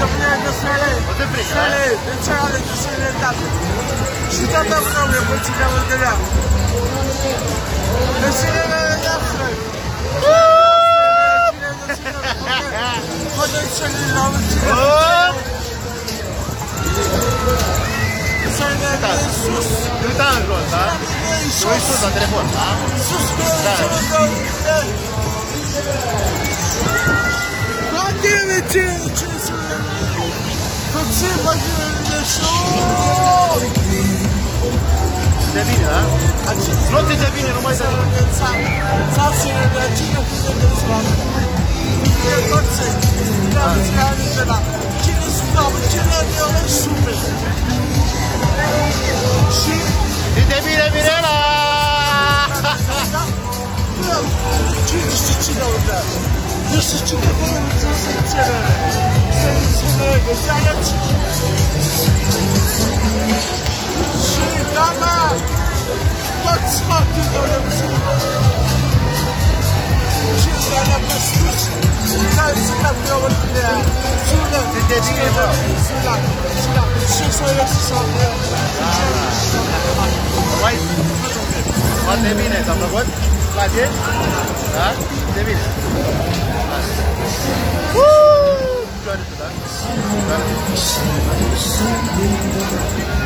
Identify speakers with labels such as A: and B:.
A: Şöyle, lütfen alın, şöyle Şuradan da bunu alıyor, bu çıkamı görüyor. Mesela böyle yapsın. Hadi şöyle alın,
B: Hop!
A: Şöyle bir sus.
B: Gritando, João, tá?
A: Bir
B: Eu
A: sus.
B: escuto no
A: отечество, как
B: зима нашой.
A: De
B: bine, da? Nu te de bine,
A: nu mai dă. Țar se rădăcină cu se dezvoară. E tot ce, ca să. Cine sunt oameni, cine
B: are eu, super.
A: Dış için de bunu bitirirsin içeri. Senin içine güzel aç. Şimdi ama bak smartı böyle bir şey. Şimdi sana basmış. Sen sıkıntı olur diye. Şurada.
B: Dediğin gibi.
A: Şurada. Şurada. Bir şey söylesin sonra.
B: 기다립니다. 기다립니다.